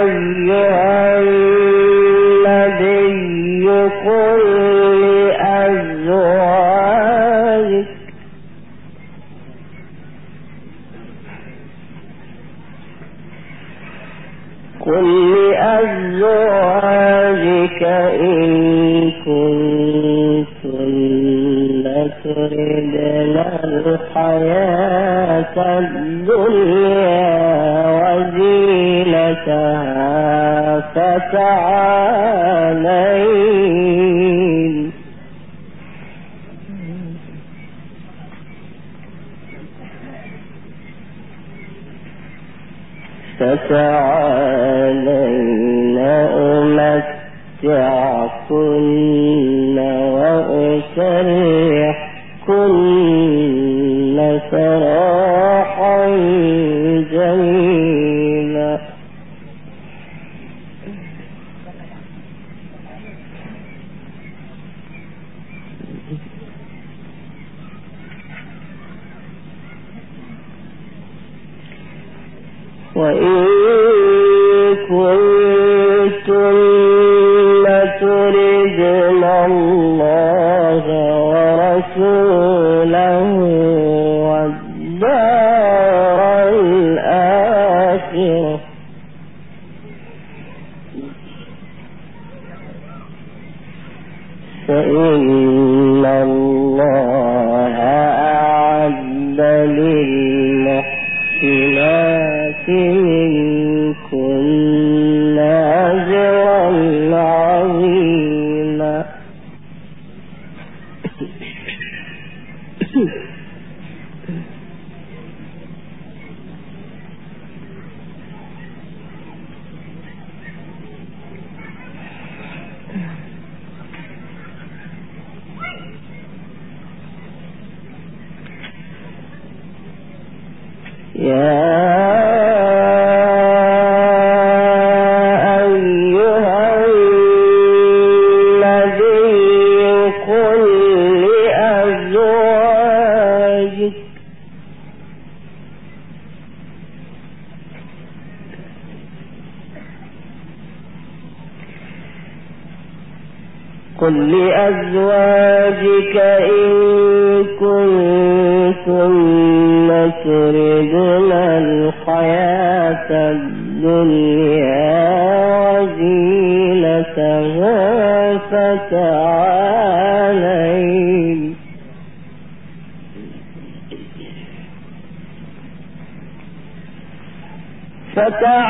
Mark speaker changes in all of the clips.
Speaker 1: أيها قل لأزواجك إن كنتم تردن الحياة الدنيا وزينتها فتعالين. فتعالين.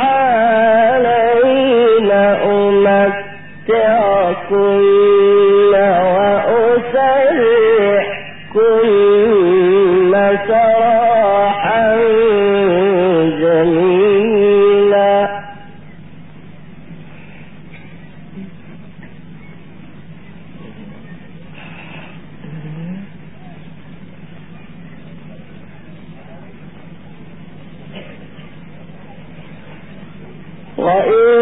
Speaker 1: وإن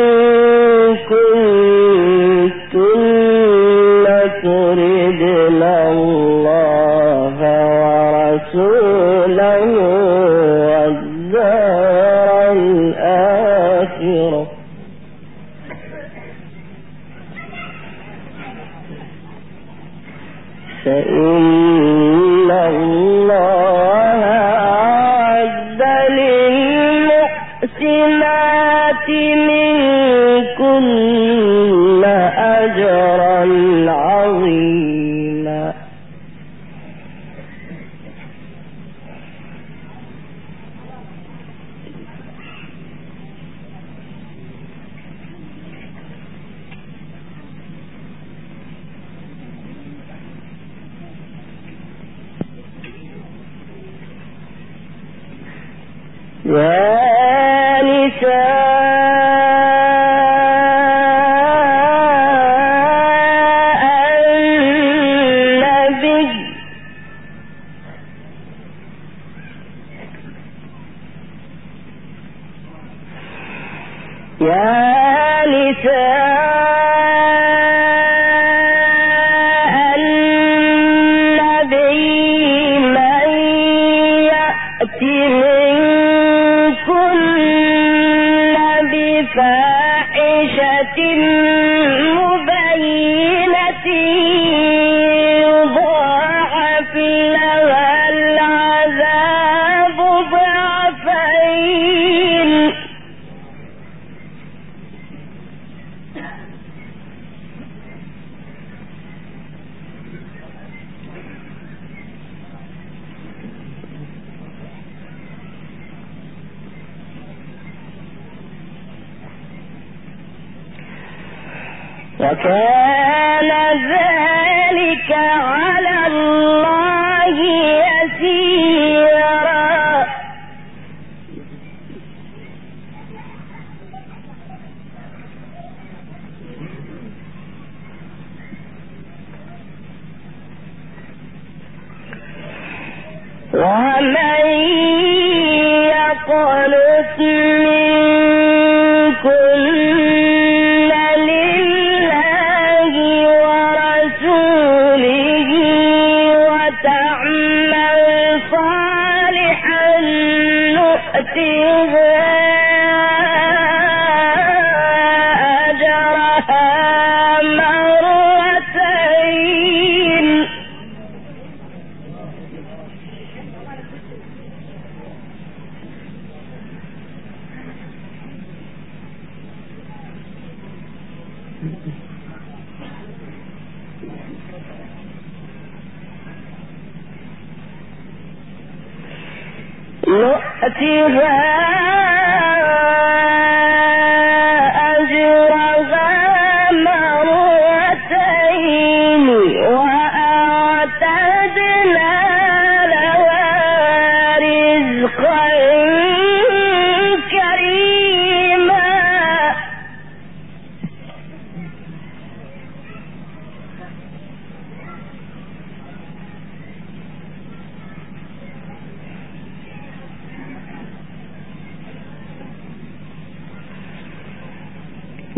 Speaker 1: Só que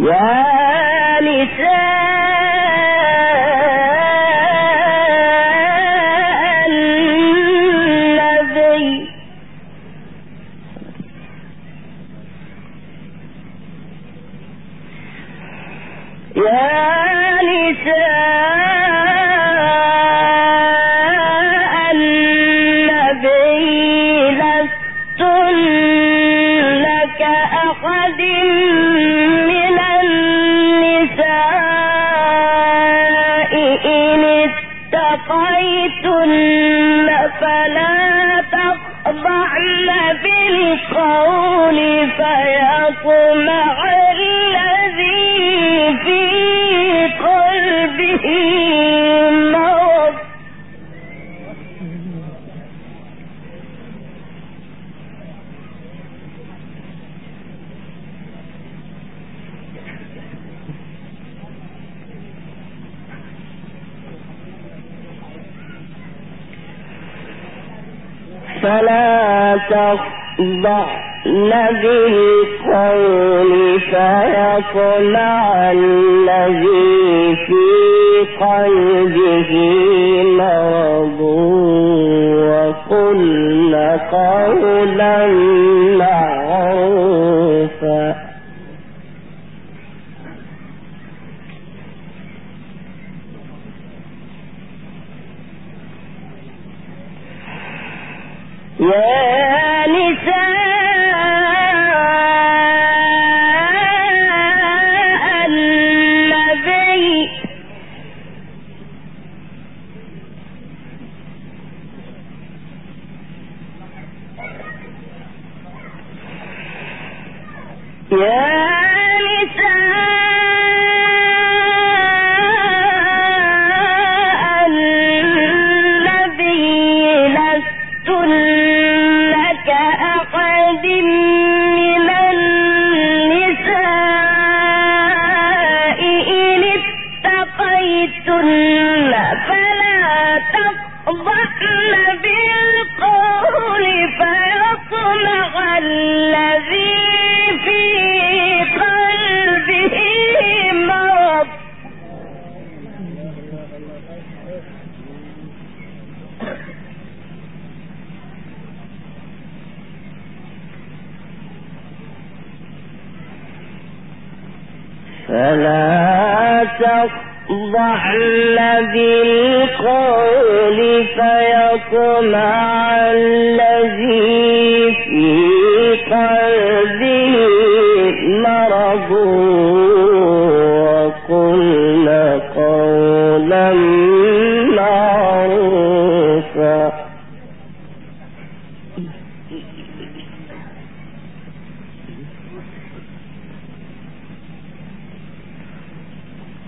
Speaker 1: يا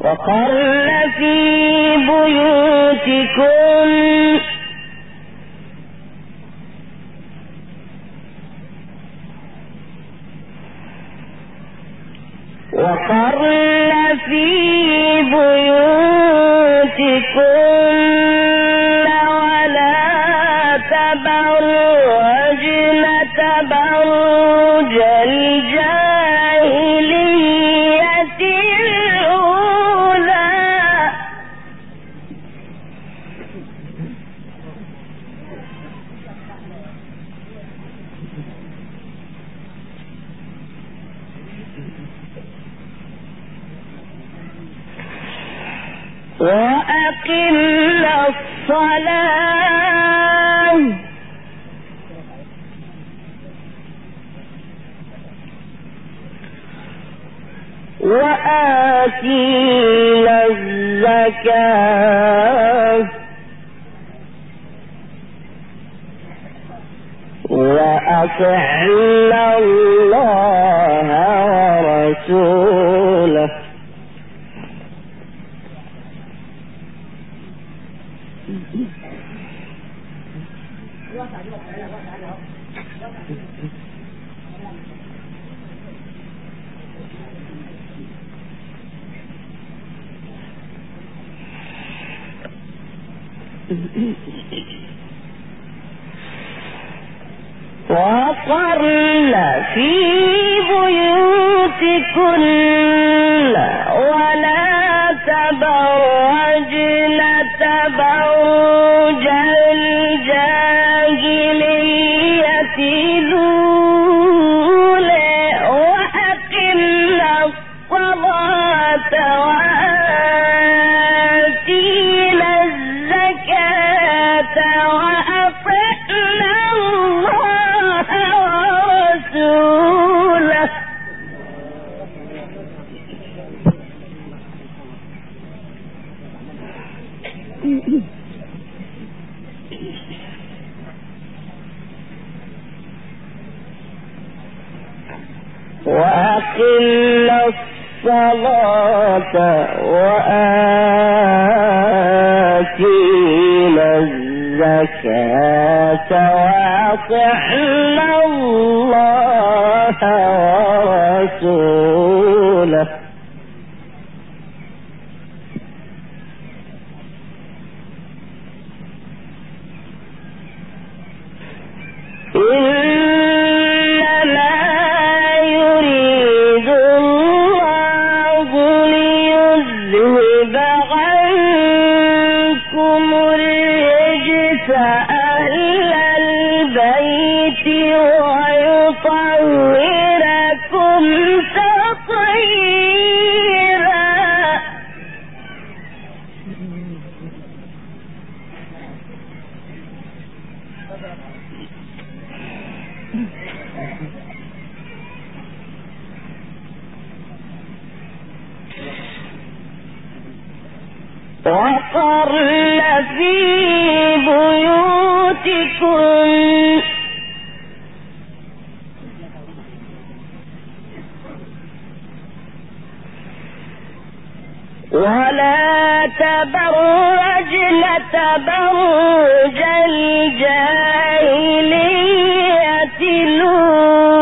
Speaker 1: وقرن في بيوتكم بيوتكن ولا تبرجن تبرجن فعل الله ورسوله وقرن في ولا تبرج الجاهلية الأولى.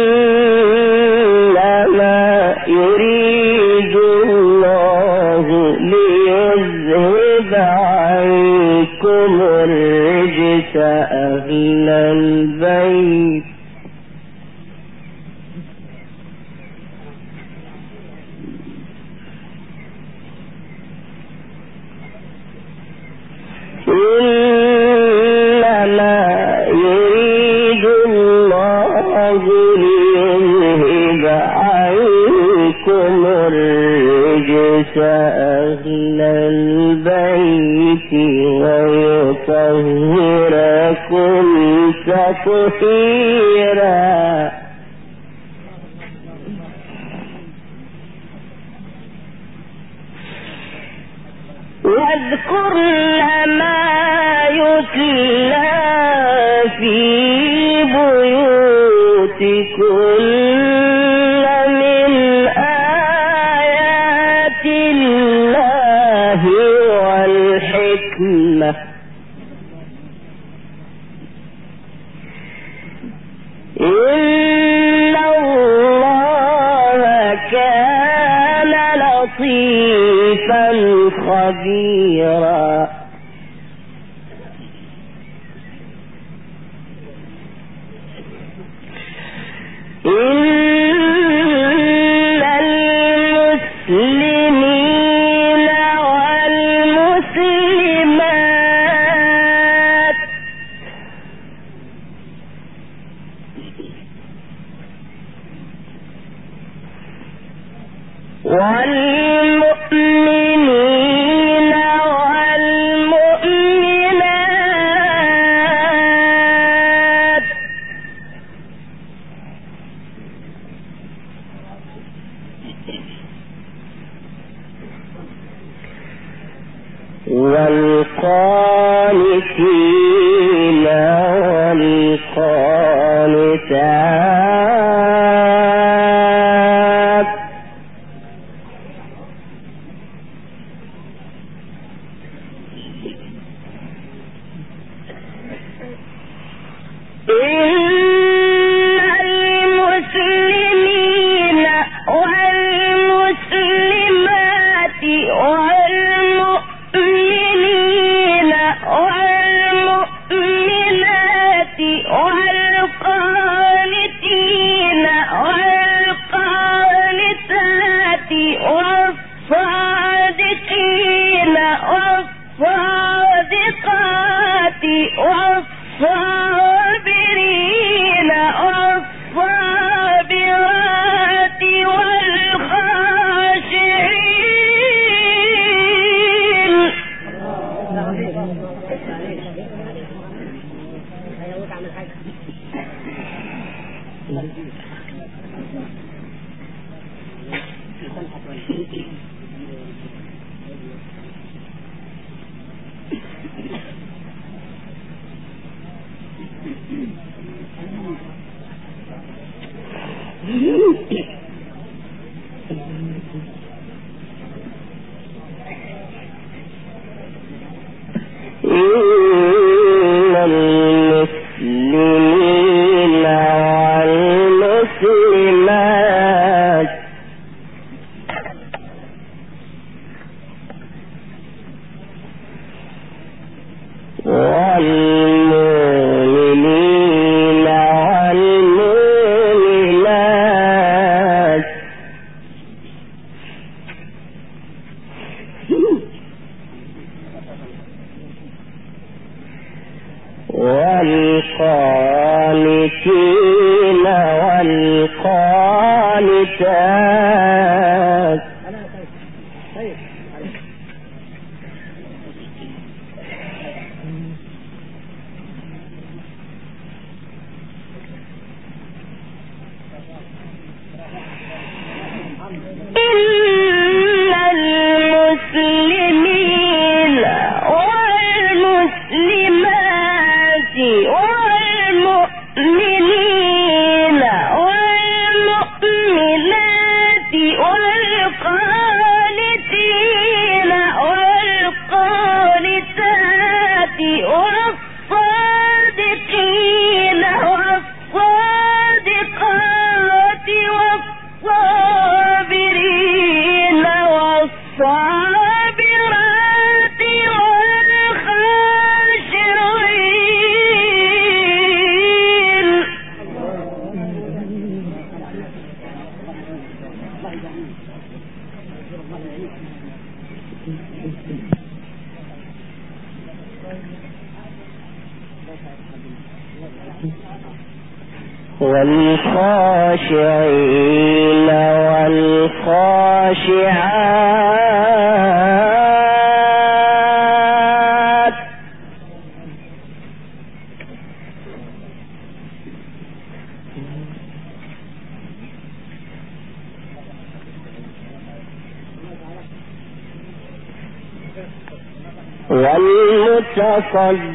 Speaker 1: والمتصدقين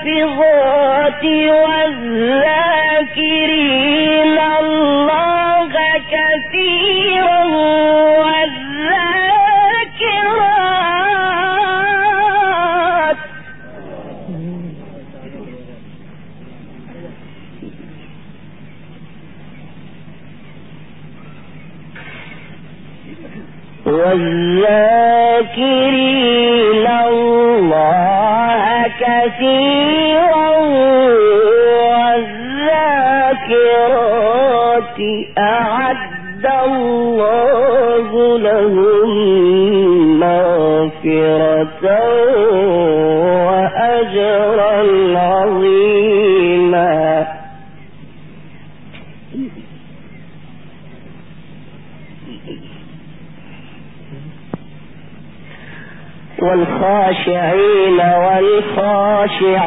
Speaker 1: والحافظات والذاكرين وأجرا عظيما والخاشعين والخاشعات.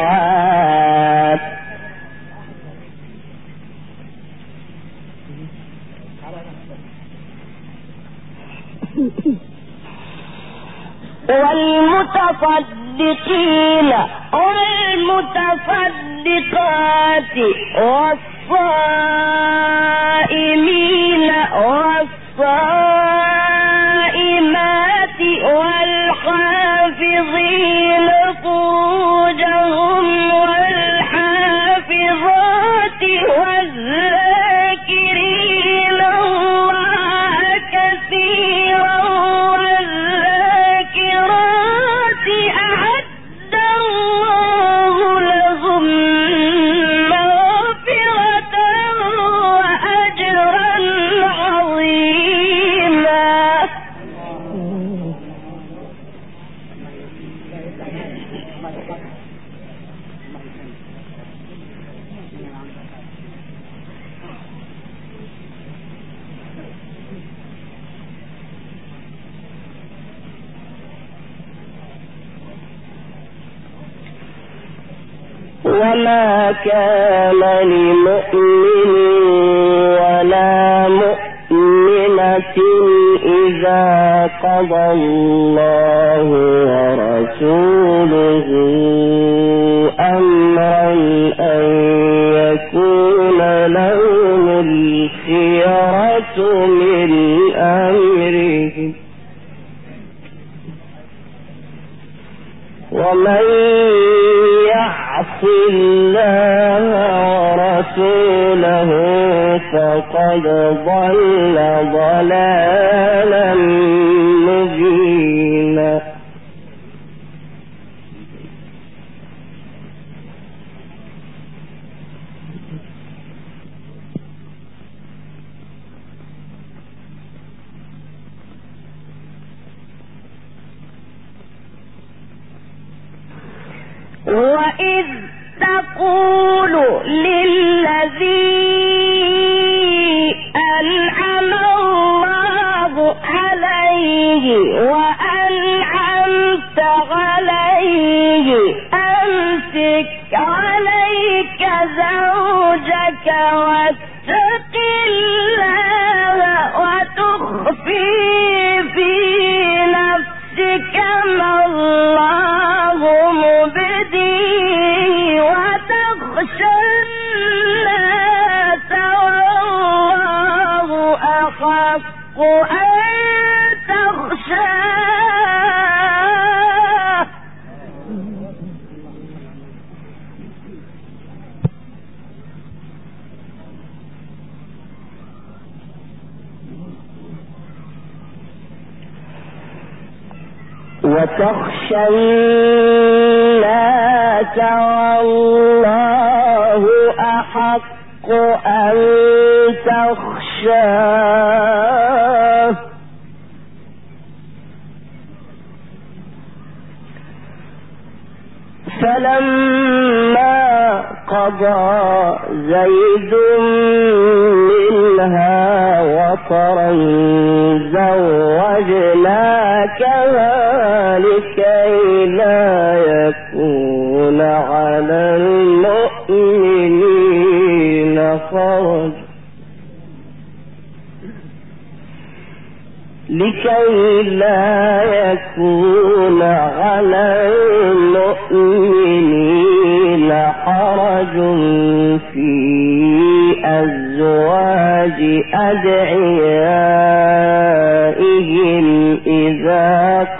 Speaker 1: شيء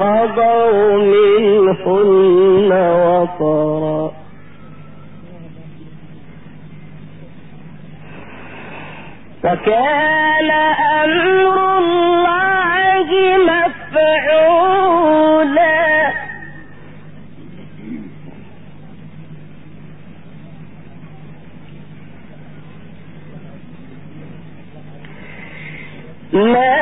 Speaker 1: قضوا منهن وطرا. وكان أمر الله مفعولا. ما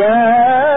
Speaker 2: يا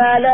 Speaker 2: أعمالا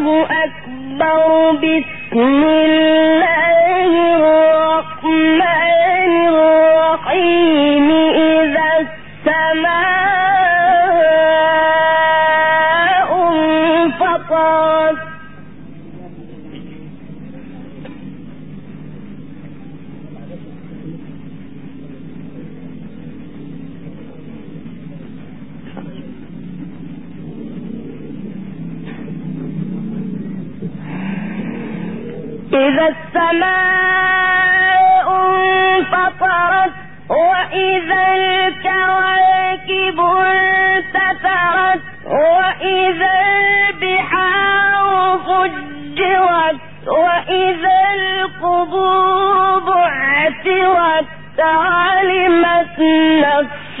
Speaker 2: الله أكبر بسم الله الرحمن الرحيم. السماء انفطرت
Speaker 1: وإذا الكواكب انتثرت وإذا البحار فجرت وإذا القبور بعثرت علمت نفس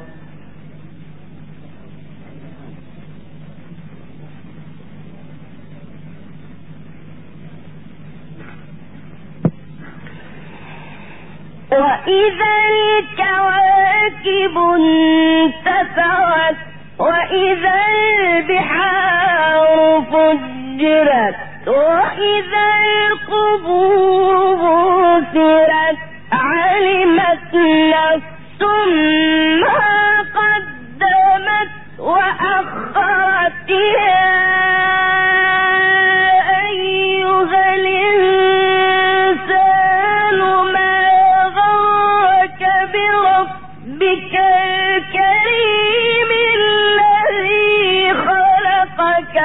Speaker 1: وإذا الكواكب انتثرت وإذا البحار فجرت وإذا القبور سرت علمت نفس ما قدمت وأخرت يا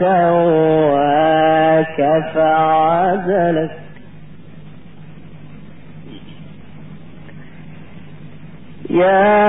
Speaker 2: فسواك فعدلك يا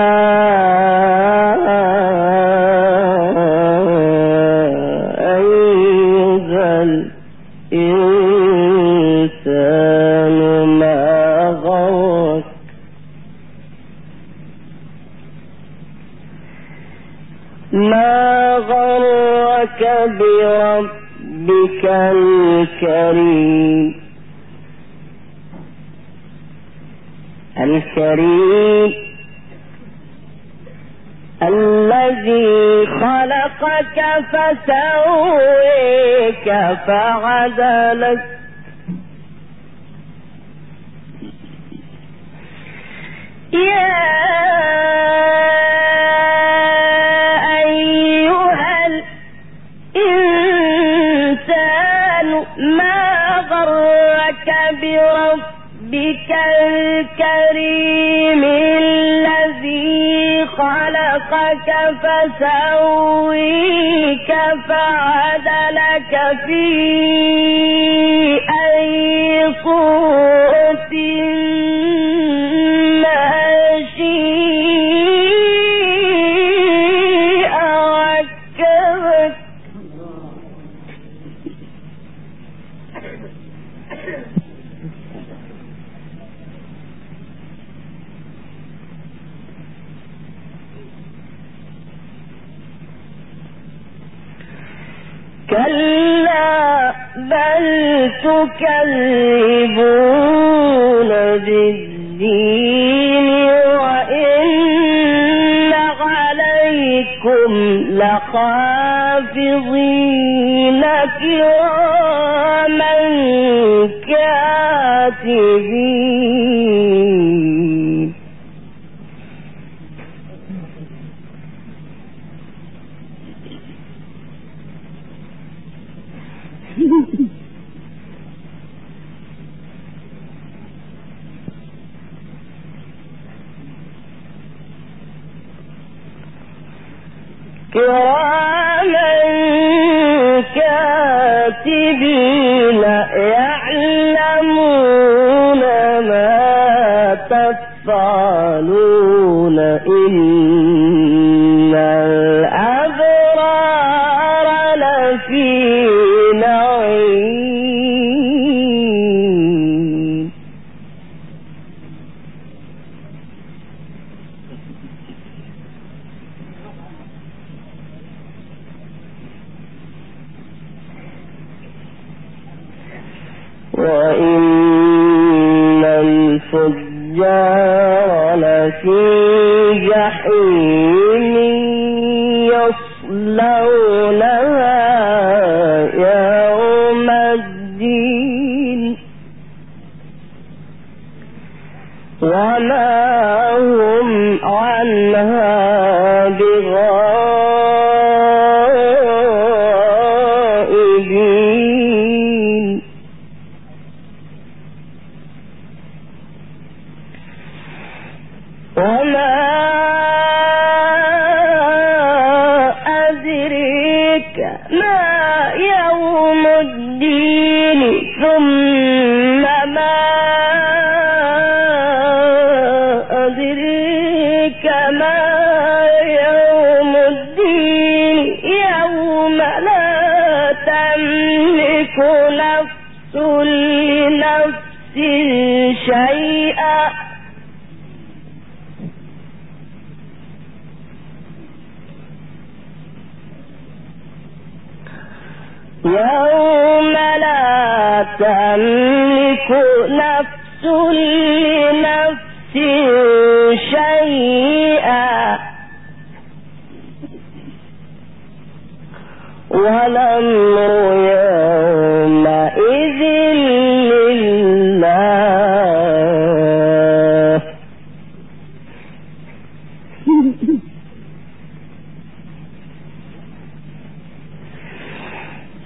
Speaker 2: فعدلك
Speaker 1: في أي صورة
Speaker 2: وإن الفجار لفي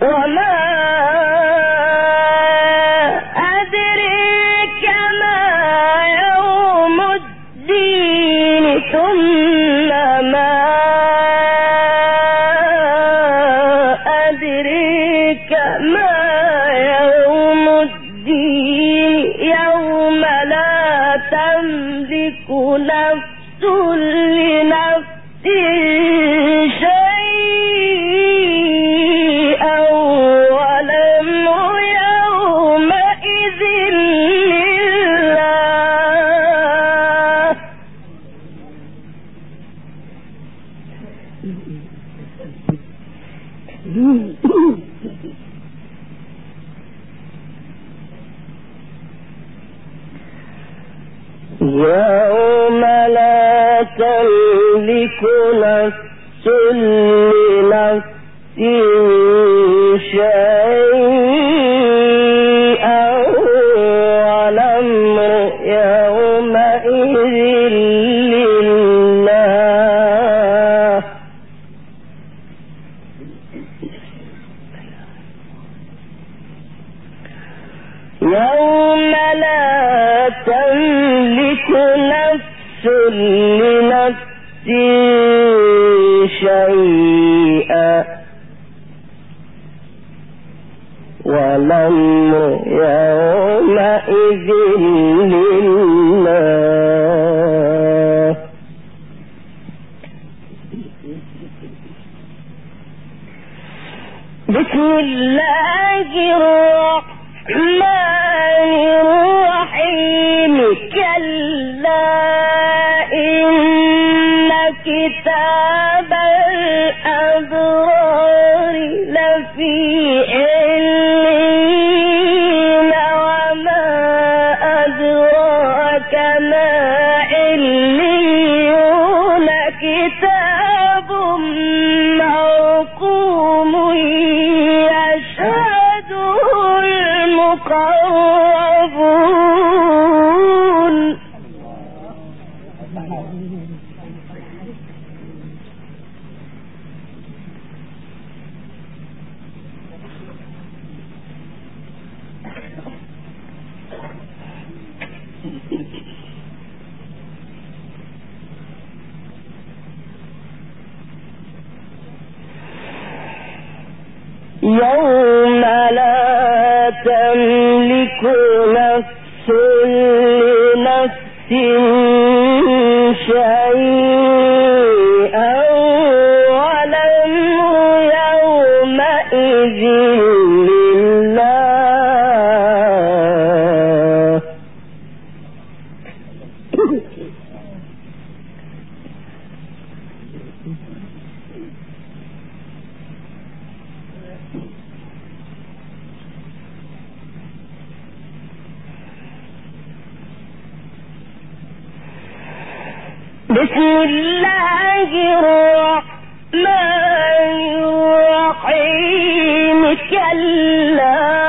Speaker 2: وہ اللہ ہے بسم الله الرحمن الرحيم. كلا إن كتاب الأبرار لفي
Speaker 1: الرحيم كلا.